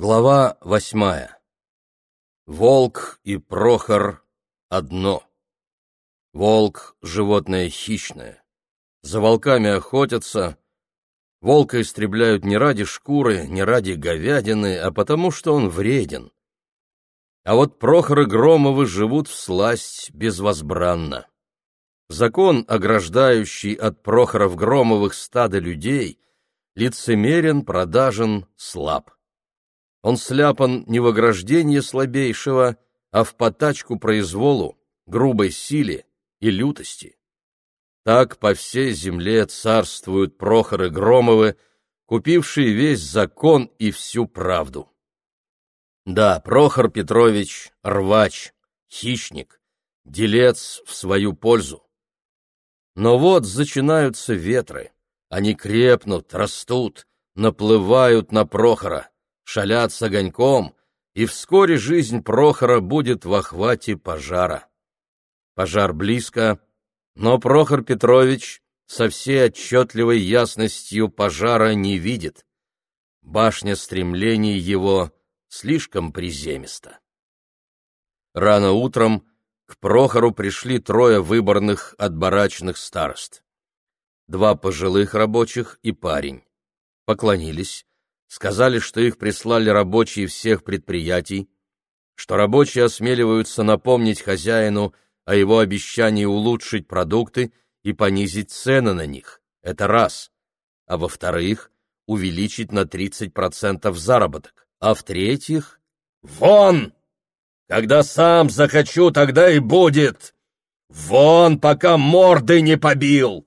Глава восьмая. Волк и Прохор — одно. Волк — животное хищное. За волками охотятся. Волка истребляют не ради шкуры, не ради говядины, а потому что он вреден. А вот Прохоры Громовы живут в сласть безвозбранно. Закон, ограждающий от Прохоров Громовых стада людей, лицемерен, продажен, слаб. Он сляпан не в ограждение слабейшего, а в потачку произволу, грубой силе и лютости. Так по всей земле царствуют Прохоры Громовы, купившие весь закон и всю правду. Да, Прохор Петрович — рвач, хищник, делец в свою пользу. Но вот зачинаются ветры, они крепнут, растут, наплывают на Прохора шалят с огоньком, и вскоре жизнь Прохора будет в охвате пожара. Пожар близко, но Прохор Петрович со всей отчетливой ясностью пожара не видит. Башня стремлений его слишком приземиста. Рано утром к Прохору пришли трое выборных от барачных старост. Два пожилых рабочих и парень. Поклонились, сказали, что их прислали рабочие всех предприятий, что рабочие осмеливаются напомнить хозяину о его обещании улучшить продукты и понизить цены на них. Это раз. А во-вторых, увеличить на 30% заработок. А в-третьих, вон! Когда сам захочу, тогда и будет. Вон, пока морды не побил.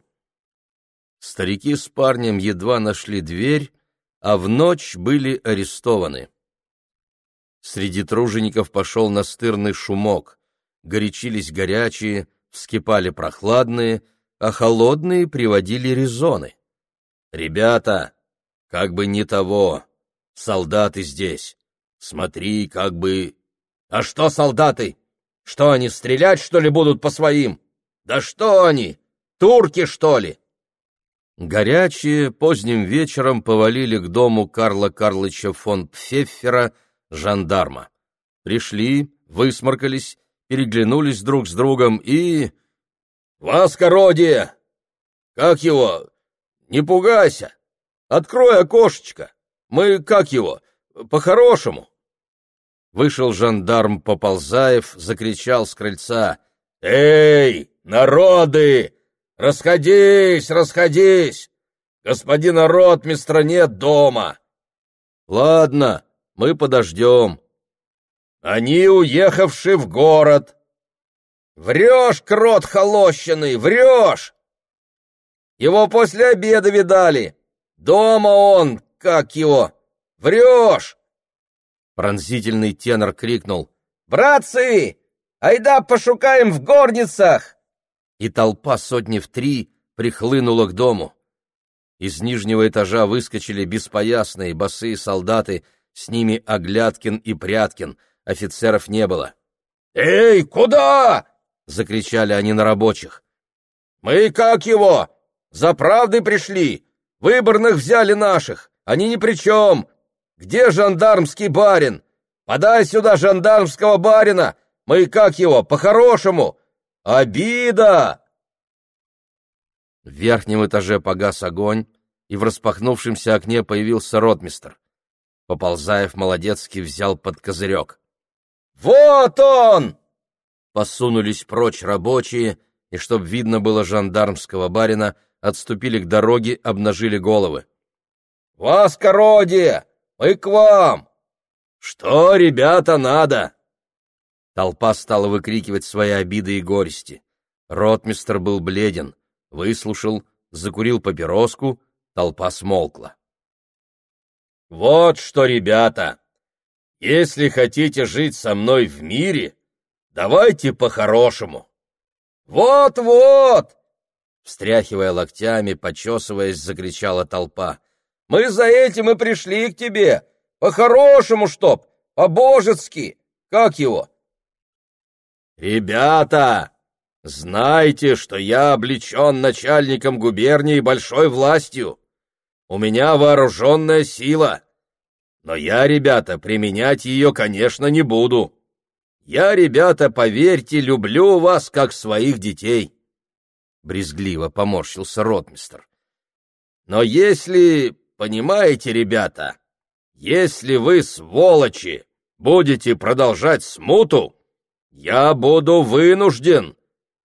Старики с парнем едва нашли дверь, а в ночь были арестованы. Среди тружеников пошел настырный шумок, горячились горячие, вскипали прохладные, а холодные приводили резоны. «Ребята, как бы не того, солдаты здесь, смотри, как бы...» «А что солдаты? Что они, стрелять, что ли, будут по своим? Да что они, турки, что ли?» Горячие поздним вечером повалили к дому Карла Карлыча фон Пфеффера, жандарма. Пришли, высморкались, переглянулись друг с другом и... «Воскородие! Как его? Не пугайся! Открой окошечко! Мы, как его, по-хорошему!» Вышел жандарм Поползаев, закричал с крыльца. «Эй, народы! Расходись, расходись! Господина ротмистра нет дома!» «Ладно, мы подождем». «Они уехавши в город!» «Врешь, крот холощенный, врешь!» «Его после обеда видали! Дома он, как его! Врешь!» Пронзительный тенор крикнул. «Братцы, айда пошукаем в горницах!» И толпа сотни в три прихлынула к дому. Из нижнего этажа выскочили беспоясные босые солдаты, с ними Оглядкин и Пряткин, офицеров не было. «Эй, куда?» — закричали они на рабочих. «Мы как его? За правдой пришли. Выборных взяли наших. Они ни при чем. Где жандармский барин? Подай сюда жандармского барина. Мы как его, по-хорошему. Обида!» В верхнем этаже погас огонь, и в распахнувшемся окне появился ротмистр. Поползаев молодецки взял под козырек. «Вот он!» Посунулись прочь рабочие, и, чтоб видно было жандармского барина, отступили к дороге, обнажили головы. «Вас, кородие! Мы к вам! Что, ребята, надо?» Толпа стала выкрикивать свои обиды и горести. Ротмистр был бледен, выслушал, закурил папироску, толпа смолкла. «Вот что, ребята! Если хотите жить со мной в мире, давайте по-хорошему!» «Вот-вот!» Встряхивая локтями, почесываясь, закричала толпа. «Мы за этим и пришли к тебе! По-хорошему, чтоб! По-божески! Как его? «Ребята, знайте, что я облечен начальником губернии большой властью. У меня вооруженная сила. но я, ребята, применять ее, конечно, не буду. Я, ребята, поверьте, люблю вас, как своих детей. Брезгливо поморщился ротмистр. Но если, понимаете, ребята, если вы, сволочи, будете продолжать смуту, я буду вынужден.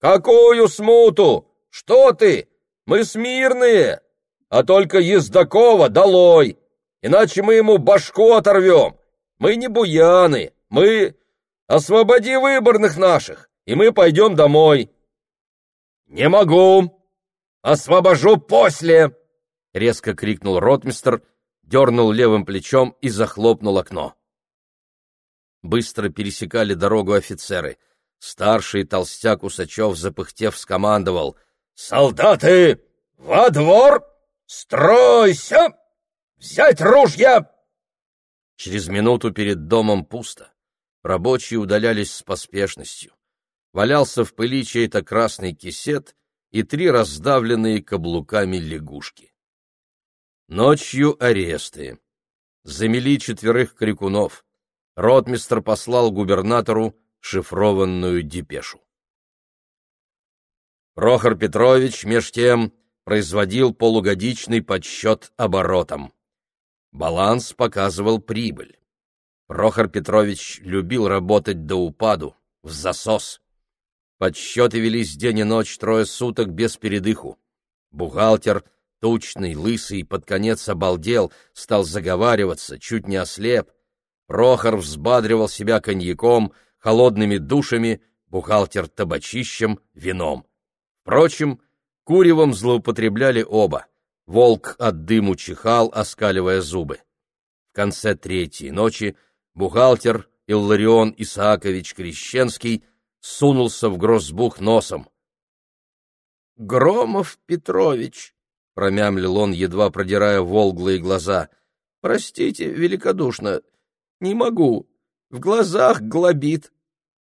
Какую смуту? Что ты? Мы смирные, а только Ездакова долой, иначе мы ему башку оторвем. Мы не буяны, мы... Освободи выборных наших, и мы пойдем домой. Не могу. Освобожу после, — резко крикнул ротмистер, дернул левым плечом и захлопнул окно. Быстро пересекали дорогу офицеры. Старший толстяк Усачев, запыхтев, скомандовал. «Солдаты! Во двор! Стройся! Взять ружья!» Через минуту перед домом пусто. Рабочие удалялись с поспешностью. Валялся в пыли чей-то красный кисет и три раздавленные каблуками лягушки. Ночью аресты. Замели четверых крикунов. Ротмистр послал губернатору шифрованную депешу. Прохор Петрович, меж тем, производил полугодичный подсчет оборотом. Баланс показывал прибыль. Прохор Петрович любил работать до упаду, в засос. Подсчеты велись день и ночь трое суток без передыху. Бухгалтер, тучный, лысый, под конец обалдел, стал заговариваться, чуть не ослеп. Прохор взбадривал себя коньяком, холодными душами, бухгалтер табачищем, вином. Впрочем, куревом злоупотребляли оба. Волк от дыму чихал, оскаливая зубы. В конце третьей ночи бухгалтер Илларион Исаакович Крещенский сунулся в грозбух носом. — Громов Петрович, — промямлил он, едва продирая волглые глаза, — простите великодушно, не могу, в глазах глобит.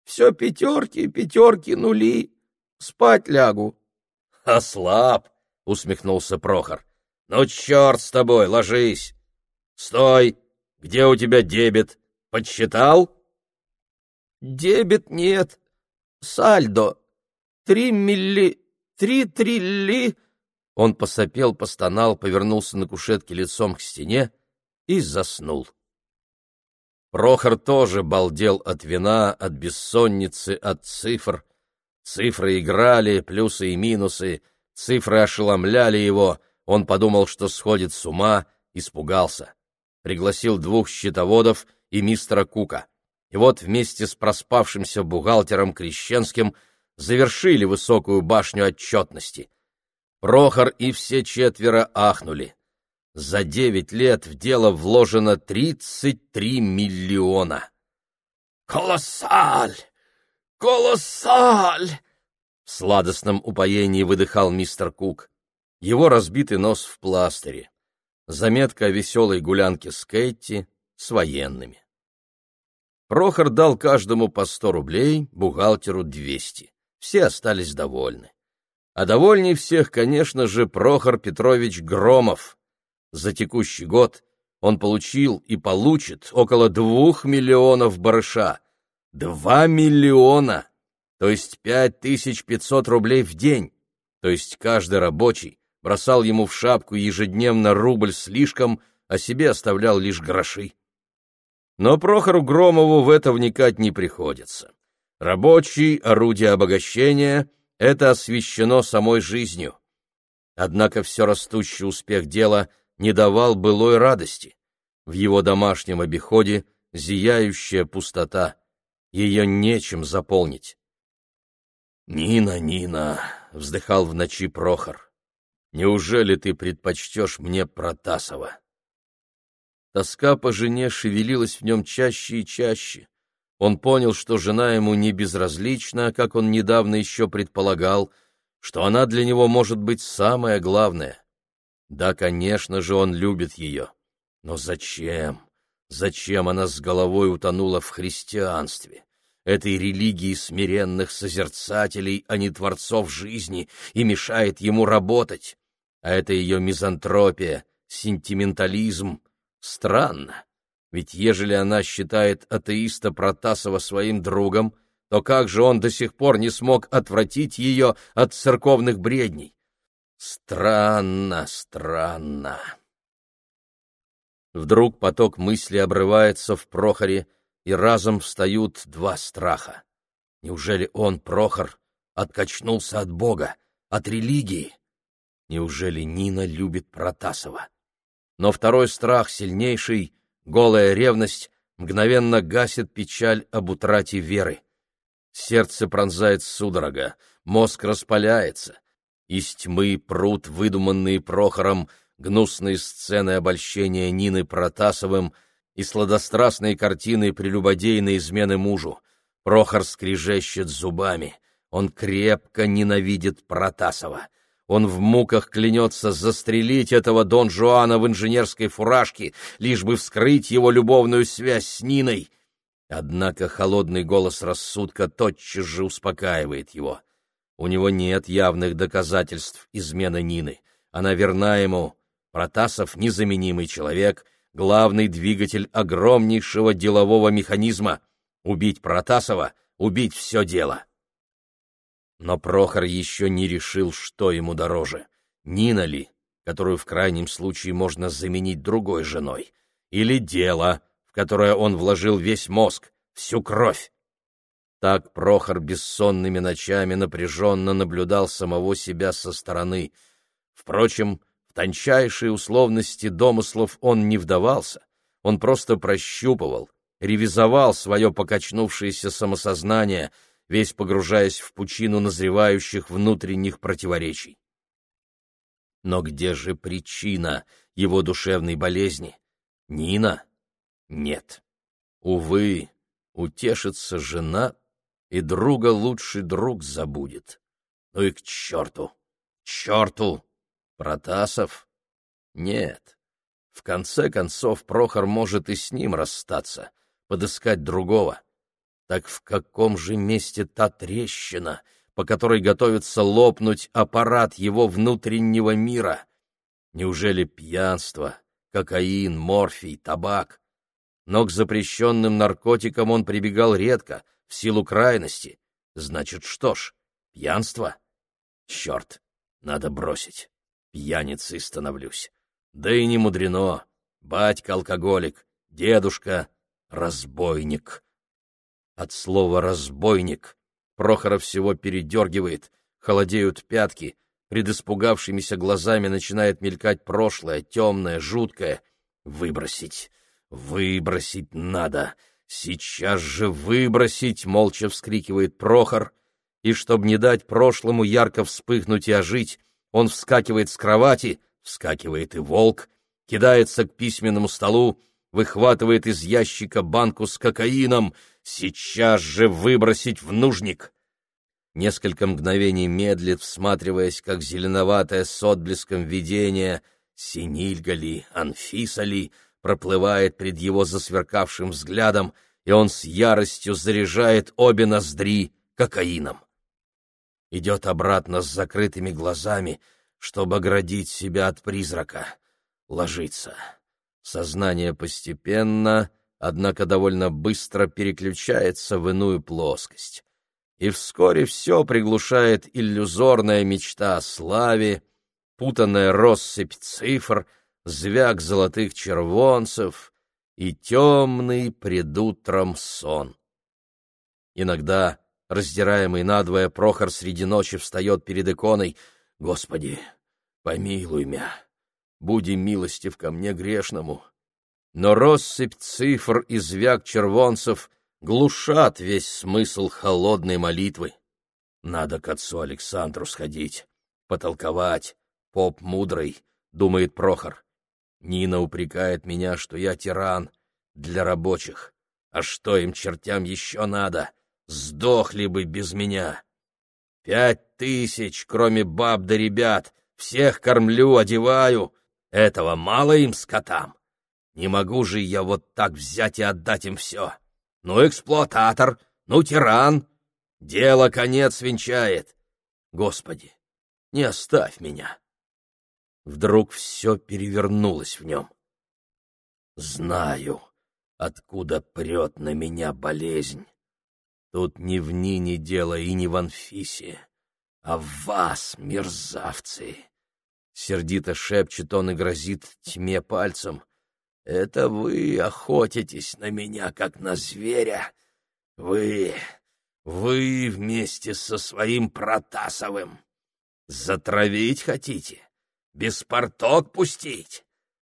Все пятерки, пятерки, нули. Спать лягу. — Ослаб, — усмехнулся Прохор. — Ну, черт с тобой, ложись. Стой! Где у тебя дебет? Подсчитал? — Дебет нет. Сальдо. Три милли... Три трилли... Он посопел, постонал, повернулся на кушетке лицом к стене и заснул. Прохор тоже балдел от вина, от бессонницы, от цифр. Цифры играли, плюсы и минусы, цифры ошеломляли его, он подумал, что сходит с ума, испугался. Пригласил двух счетоводов и мистера Кука. И вот вместе с проспавшимся бухгалтером Крещенским завершили высокую башню отчетности. Прохор и все четверо ахнули. За девять лет в дело вложено тридцать три миллиона. «Колоссаль! Колоссаль!» В сладостном упоении выдыхал мистер Кук. Его разбитый нос в пластыре. Заметка о веселой гулянке с Кэти с военными. Прохор дал каждому по сто рублей, бухгалтеру двести. Все остались довольны. А довольней всех, конечно же, Прохор Петрович Громов, за текущий год он получил и получит около двух миллионов барыша. Два миллиона! То есть пять тысяч пятьсот рублей в день. То есть каждый рабочий бросал ему в шапку ежедневно рубль слишком, а себе оставлял лишь гроши. Но Прохору Громову в это вникать не приходится. Рабочий, орудие обогащения — это освещено самой жизнью. Однако все растущий успех дела — не давал былой радости. В его домашнем обиходе зияющая пустота. Ее нечем заполнить. «Нина, Нина!» — вздыхал в ночи Прохор. «Неужели ты предпочтешь мне Протасова?» Тоска по жене шевелилась в нем чаще и чаще. Он понял, что жена ему не безразлична, как он недавно еще предполагал, что она для него может быть самое главное. Да, конечно же, он любит ее. Но зачем? Зачем она с головой утонула в христианстве? Этой религии смиренных созерцателей, а не творцов жизни, и мешает ему работать. А это ее мизантропия, сентиментализм. Странно. Ведь ежели она считает атеиста Протасова своим другом, то как же он до сих пор не смог отвратить ее от церковных бредней? Странно, странно. Вдруг поток мысли обрывается в Прохоре, и разом встают два страха. Неужели он, Прохор, откачнулся от Бога, от религии? Неужели Нина любит Протасова? Но второй страх, сильнейший, голая ревность, мгновенно гасит печаль об утрате веры. Сердце пронзает судорога, мозг распаляется. Из тьмы прут выдуманные Прохором гнусные сцены обольщения Нины Протасовым и сладострастные картины прелюбодейной измены мужу. Прохор скрежещет зубами. Он крепко ненавидит Протасова. Он в муках клянется застрелить этого Дон Жуана в инженерской фуражке, лишь бы вскрыть его любовную связь с Ниной. Однако холодный голос рассудка тотчас же успокаивает его. У него нет явных доказательств измены Нины. Она верна ему. Протасов — незаменимый человек, главный двигатель огромнейшего делового механизма. Убить Протасова — убить все дело. Но Прохор еще не решил, что ему дороже. Нина ли, которую в крайнем случае можно заменить другой женой, или дело, которое он вложил весь мозг, всю кровь. Так Прохор бессонными ночами напряженно наблюдал самого себя со стороны. Впрочем, в тончайшие условности домыслов он не вдавался, он просто прощупывал, ревизовал свое покачнувшееся самосознание, весь погружаясь в пучину назревающих внутренних противоречий. Но где же причина его душевной болезни? Нина? Нет. Увы, утешится жена, и друга лучший друг забудет. Ну и к черту! Черту! Протасов? Нет. В конце концов, Прохор может и с ним расстаться, подыскать другого. Так в каком же месте та трещина, по которой готовится лопнуть аппарат его внутреннего мира? Неужели пьянство, кокаин, морфий, табак? но к запрещенным наркотикам он прибегал редко, силу крайности. Значит, что ж, пьянство? Черт, надо бросить. Пьяницей становлюсь. Да и не мудрено. Батька алкоголик, дедушка разбойник. От слова «разбойник» Прохоров всего передергивает, холодеют пятки, пред испугавшимися глазами начинает мелькать прошлое, темное, жуткое. Выбросить, «Выбросить надо! Сейчас же выбросить!» — молча вскрикивает Прохор. И, чтобы не дать прошлому ярко вспыхнуть и ожить, он вскакивает с кровати, вскакивает и волк, кидается к письменному столу, выхватывает из ящика банку с кокаином. «Сейчас же выбросить в нужник!» Несколько мгновений медлит, всматриваясь, как зеленоватое с отблеском видение, синильга ли, Анфиса ли, проплывает пред его засверкавшим взглядом, и он с яростью заряжает обе ноздри кокаином. Идет обратно с закрытыми глазами, чтобы оградить себя от призрака. Ложится. Сознание постепенно, однако довольно быстро переключается в иную плоскость. И вскоре все приглушает иллюзорная мечта о славе, путанная россыпь цифр — звяк золотых червонцев и темный предутром сон. Иногда, раздираемый надвое, Прохор среди ночи встает перед иконой «Господи, помилуй мя, буди милостив ко мне грешному». Но россыпь цифр и звяк червонцев глушат весь смысл холодной молитвы. Надо к отцу Александру сходить, потолковать, поп мудрый, думает Прохор. Нина упрекает меня, что я тиран для рабочих. А что им, чертям, еще надо? Сдохли бы без меня. Пять тысяч, кроме баб да ребят, всех кормлю, одеваю. Этого мало им, скотам. Не могу же я вот так взять и отдать им все. Ну, эксплуататор, ну, тиран. Дело конец венчает. Господи, не оставь меня. Вдруг все перевернулось в нем. Знаю, откуда прет на меня болезнь. Тут ни в Нине дело и не в Анфисе, а в вас, мерзавцы. Сердито шепчет он и грозит тьме пальцем. Это вы охотитесь на меня, как на зверя. Вы, вы вместе со своим Протасовым. Затравить хотите? Беспорток пустить?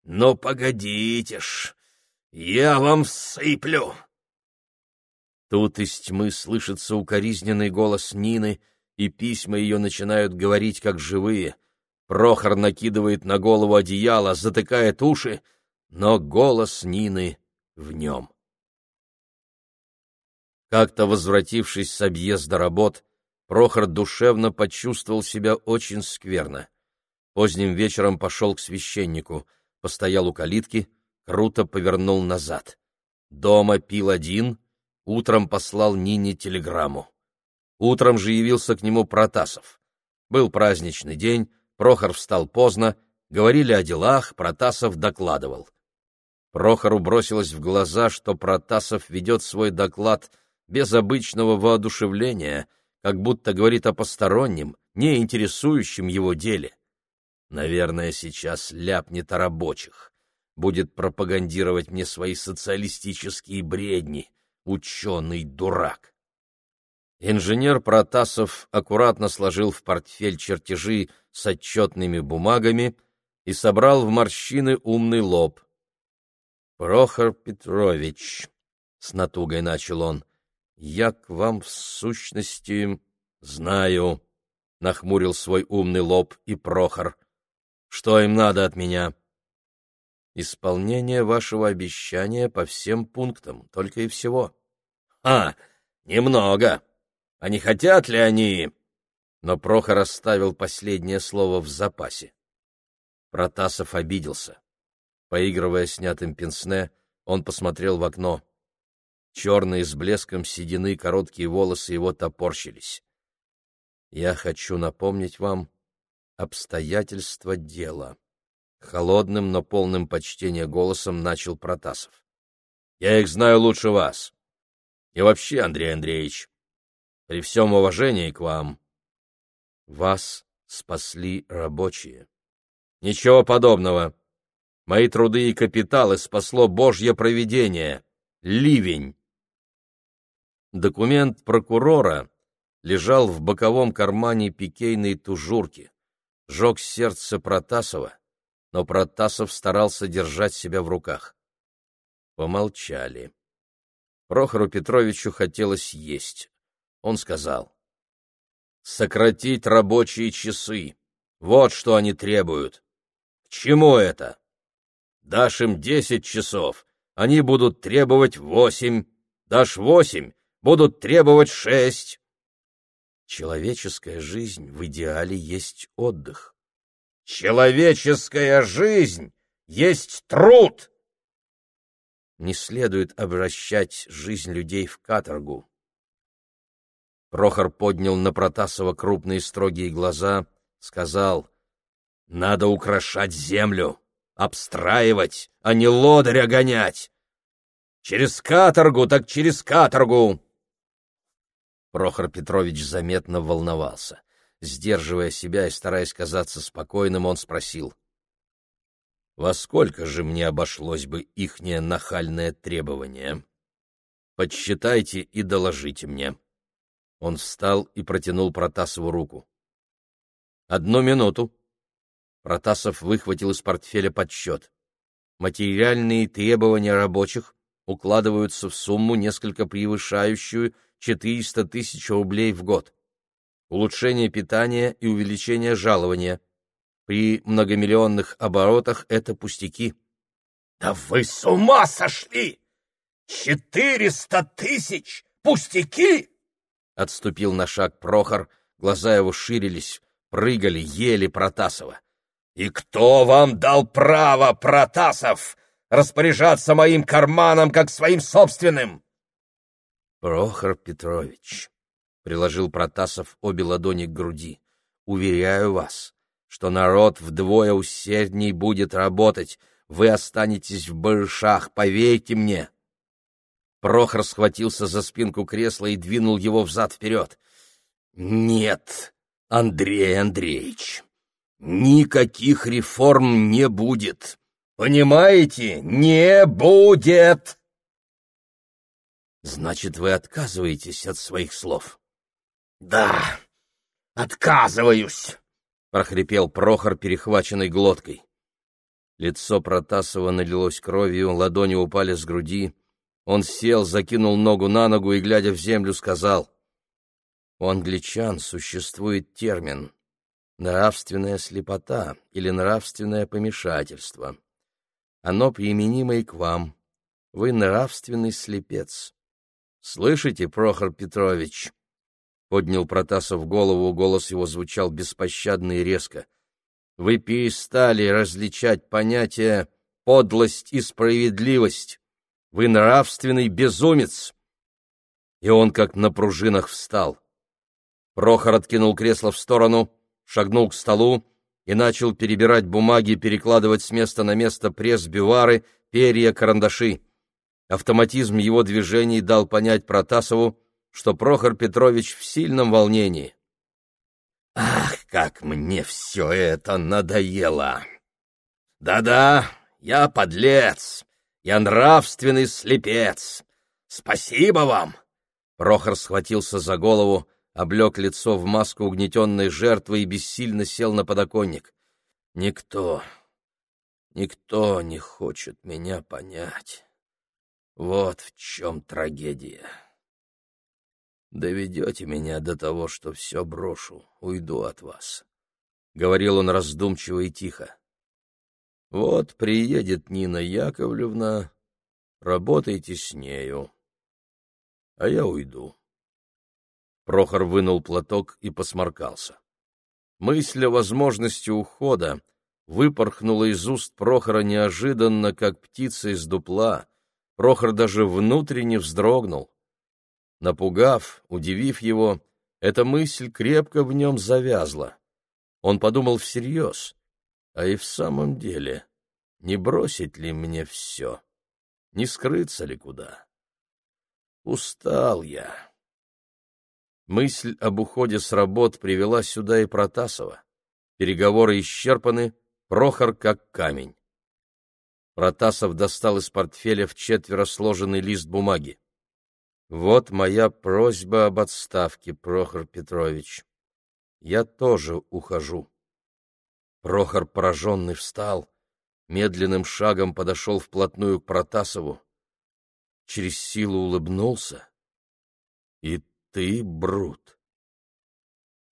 Ну, погодите ж, я вам всыплю!» Тут из тьмы слышится укоризненный голос Нины, и письма ее начинают говорить как живые. Прохор накидывает на голову одеяло, затыкает уши, но голос Нины в нем. Как-то возвратившись с объезда работ, Прохор душевно почувствовал себя очень скверно. Поздним вечером пошел к священнику, постоял у калитки, круто повернул назад. Дома пил один, утром послал Нине телеграмму. Утром же явился к нему Протасов. Был праздничный день, Прохор встал поздно, говорили о делах, Протасов докладывал. Прохору бросилось в глаза, что Протасов ведет свой доклад без обычного воодушевления, как будто говорит о постороннем, не интересующем его деле. Наверное, сейчас ляпнет о рабочих, будет пропагандировать мне свои социалистические бредни, ученый дурак. Инженер Протасов аккуратно сложил в портфель чертежи с отчетными бумагами и собрал в морщины умный лоб. «Прохор Петрович», — с натугой начал он, — «я к вам в сущности знаю», — нахмурил свой умный лоб и Прохор. «Что им надо от меня?» «Исполнение вашего обещания по всем пунктам, только и всего». «А, немного. А не хотят ли они...» Но Прохор оставил последнее слово в запасе. Протасов обиделся. Поигрывая снятым пенсне, он посмотрел в окно. Черные с блеском седины короткие волосы его топорщились. «Я хочу напомнить вам обстоятельства дела». Холодным, но полным почтения голосом начал Протасов. «Я их знаю лучше вас. И вообще, Андрей Андреевич, при всем уважении к вам, вас спасли рабочие. Ничего подобного. Мои труды и капиталы спасло Божье провидение. Ливень. Документ прокурора лежал в боковом кармане пикейной тужурки. Жег сердце Протасова, но Протасов старался держать себя в руках. Помолчали. Прохору Петровичу хотелось есть. Он сказал, «Сократить рабочие часы. Вот что они требуют. К чему это?» Дашь им десять часов, они будут требовать восемь. Дашь восемь, будут требовать шесть. Человеческая жизнь в идеале есть отдых. Человеческая жизнь есть труд. Не следует обращать жизнь людей в каторгу. Прохор поднял на Протасова крупные строгие глаза, сказал, «Надо украшать землю обстраивать, а не лодыря гонять. Через каторгу, так через каторгу. Прохор Петрович заметно волновался. Сдерживая себя и стараясь казаться спокойным, он спросил. «Во сколько же мне обошлось бы ихнее нахальное требование? Подсчитайте и доложите мне». Он встал и протянул Протасову руку. «Одну минуту», Протасов выхватил из портфеля подсчет. Материальные требования рабочих укладываются в сумму, несколько превышающую 400 тысяч рублей в год. Улучшение питания и увеличение жалования. При многомиллионных оборотах это пустяки. — Да вы с ума сошли! Четыреста тысяч! Пустяки! Отступил на шаг Прохор, глаза его ширились, прыгали, ели Протасова. «И кто вам дал право, Протасов, распоряжаться моим карманом, как своим собственным?» «Прохор Петрович», — приложил Протасов обе ладони к груди, — «уверяю вас, что народ вдвое усердней будет работать, вы останетесь в барышах, поверьте мне». Прохор схватился за спинку кресла и двинул его взад-вперед. «Нет, Андрей Андреевич, никаких реформ не будет. Понимаете, не будет!» «Значит, вы отказываетесь от своих слов?» «Да, отказываюсь!» — прохрипел Прохор, перехваченной глоткой. Лицо Протасова налилось кровью, ладони упали с груди. Он сел, закинул ногу на ногу и, глядя в землю, сказал, «У англичан существует термин «нравственная слепота» или «нравственное помешательство». Оно применимо и к вам. Вы нравственный слепец. Слышите, Прохор Петрович?» Поднял Протасов голову, голос его звучал беспощадно и резко. «Вы перестали различать понятия подлость и справедливость. Вы нравственный безумец!» И он как на пружинах встал. Прохор откинул кресло в сторону, шагнул к столу и начал перебирать бумаги, перекладывать с места на место пресс-бювары, перья, карандаши. Автоматизм его движений дал понять Протасову, что Прохор Петрович в сильном волнении. «Ах, как мне все это надоело! Да-да, я подлец, я нравственный слепец. Спасибо вам!» Прохор схватился за голову, облег лицо в маску угнетенной жертвы и бессильно сел на подоконник. «Никто, никто не хочет меня понять. Вот в чем трагедия. Доведете меня до того, что все брошу, уйду от вас», — говорил он раздумчиво и тихо. Вот приедет Нина Яковлевна, работайте с нею, а я уйду. Прохор вынул платок и посморкался. Мысль о возможности ухода выпорхнула из уст Прохора неожиданно, как птица из дупла. Прохор даже внутренне вздрогнул. Напугав, удивив его, эта мысль крепко в нем завязла. Он подумал всерьез. А и в самом деле, не бросить ли мне все? Не скрыться ли куда? Устал я. Мысль об уходе с работ привела сюда и Протасова. Переговоры исчерпаны, Прохор как камень. Протасов достал из портфеля в четверо сложенный лист бумаги. «Вот моя просьба об отставке, Прохор Петрович. Я тоже ухожу». Прохор, пораженный, встал, медленным шагом подошел вплотную к Протасову, через силу улыбнулся. «И ты, Брут!»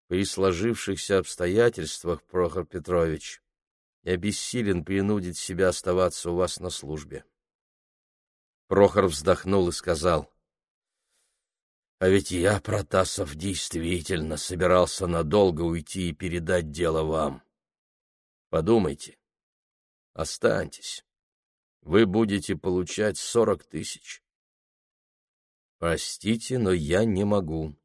При сложившихся обстоятельствах, Прохор Петрович, я бессилен принудить себя оставаться у вас на службе. Прохор вздохнул и сказал, «А ведь я, Протасов, действительно собирался надолго уйти и передать дело вам. Подумайте. Останьтесь. Вы будете получать сорок тысяч. Простите, но я не могу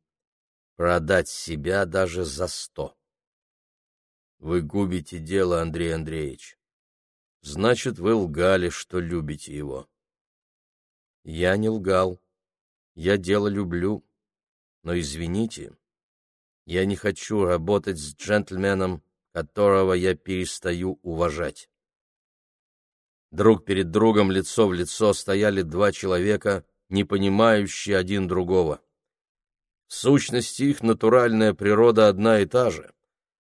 продать себя даже за сто. Вы губите дело, Андрей Андреевич. Значит, вы лгали, что любите его. Я не лгал. Я дело люблю. Но извините, я не хочу работать с джентльменом, которого я перестаю уважать. Друг перед другом лицо в лицо стояли два человека, не понимающие один другого. В сущности, их натуральная природа одна и та же,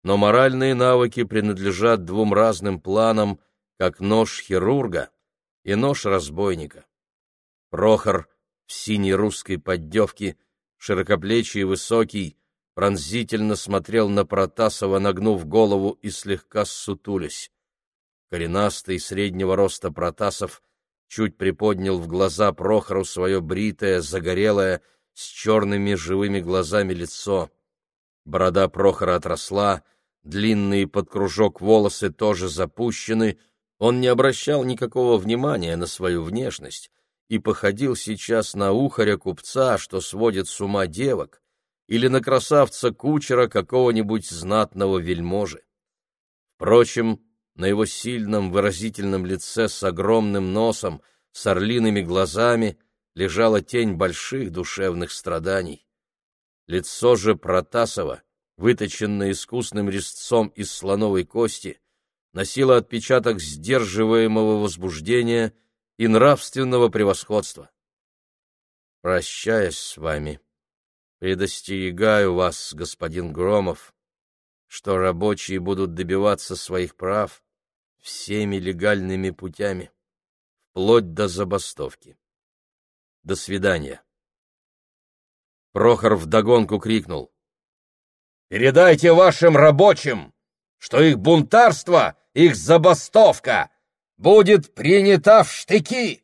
но моральные навыки принадлежат двум разным планам, как нож хирурга и нож разбойника. Прохор в синей русской поддевке, широкоплечий и высокий, пронзительно смотрел на Протасова, нагнув голову и слегка ссутулясь. Коренастый среднего роста Протасов чуть приподнял в глаза Прохору свое бритое, загорелое, с черными живыми глазами лицо. Борода Прохора отросла, длинные под кружок волосы тоже запущены, он не обращал никакого внимания на свою внешность и походил сейчас на ухаря купца, что сводит с ума девок, или на красавца-кучера какого-нибудь знатного вельможи. Впрочем, на его сильном выразительном лице с огромным носом, с орлиными глазами, лежала тень больших душевных страданий. Лицо же Протасова, выточенное искусным резцом из слоновой кости, носило отпечаток сдерживаемого возбуждения и нравственного превосходства. Прощаясь с вами, предостерегаю вас, господин Громов, что рабочие будут добиваться своих прав всеми легальными путями, вплоть до забастовки. До свидания. Прохор вдогонку крикнул. «Передайте вашим рабочим, что их бунтарство, их забастовка будет принята в штыки!»